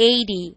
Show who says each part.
Speaker 1: eighty.